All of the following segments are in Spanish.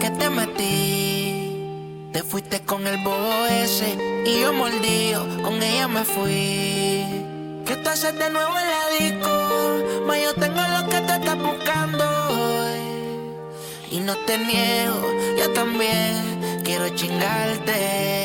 que te metí. Te fuiste con el bobo ese y yo mordido, con ella me fui. ¿Qué tú haces de nuevo en la disco? Ma, yo tengo lo que te estás buscando. Y no te niego, yo también quiero chingarte.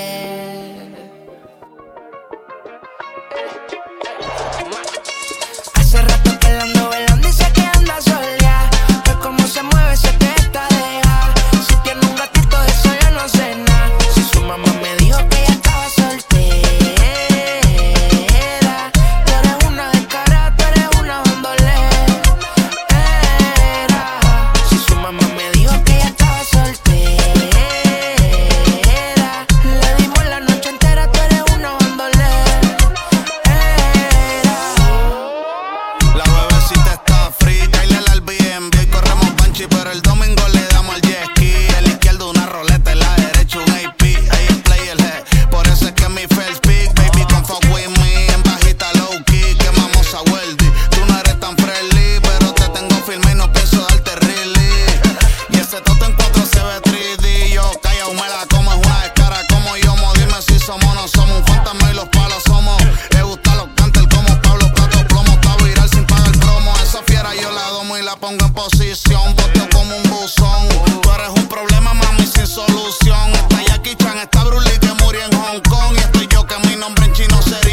noche, pero el domingo le damos al jet ski. El izquierdo una roleta la pongo en posición. Boto como un buzón. Tú eres un problema, mami, sin solución. Está Jackie Chan, está Bruce Lee murió en Hong Kong. Y estoy yo que mi nombre en chino sería.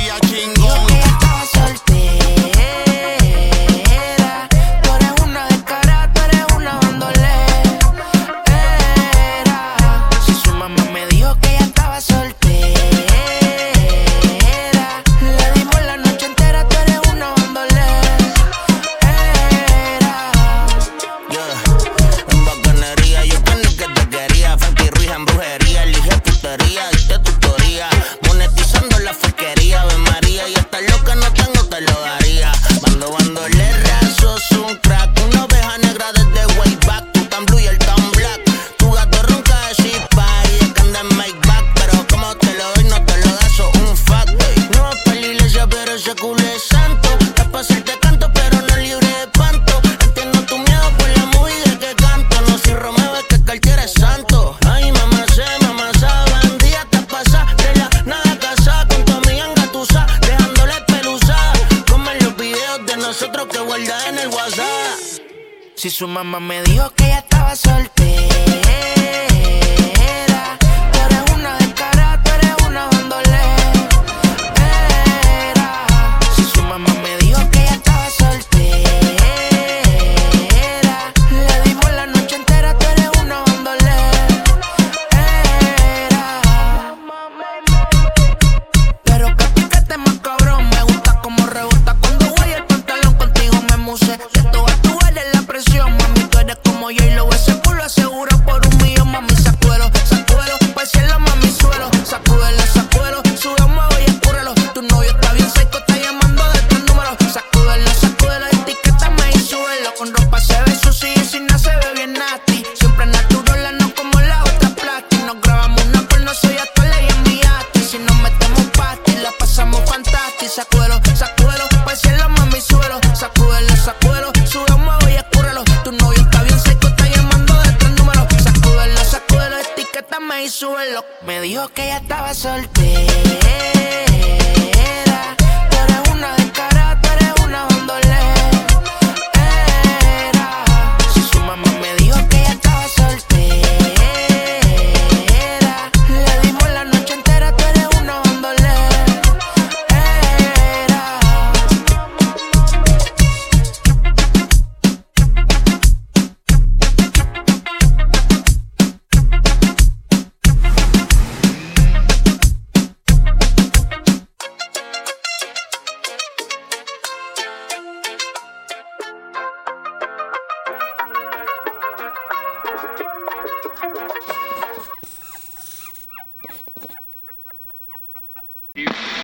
santo. Capaz si te canto, pero no libre de panto. Entiendo tu miedo por la movida que canto. No soy Romeo, es que cualquiera es santo. Ay, mamá, sé, mamá, sabe. Un día te pasa de la nada casada con tu amiga engatusa, dejándole pelusa. Comen los videos de nosotros que guardas en el WhatsApp. Si su mamá me dijo que ya estaba soltera. que ella estaba soltera.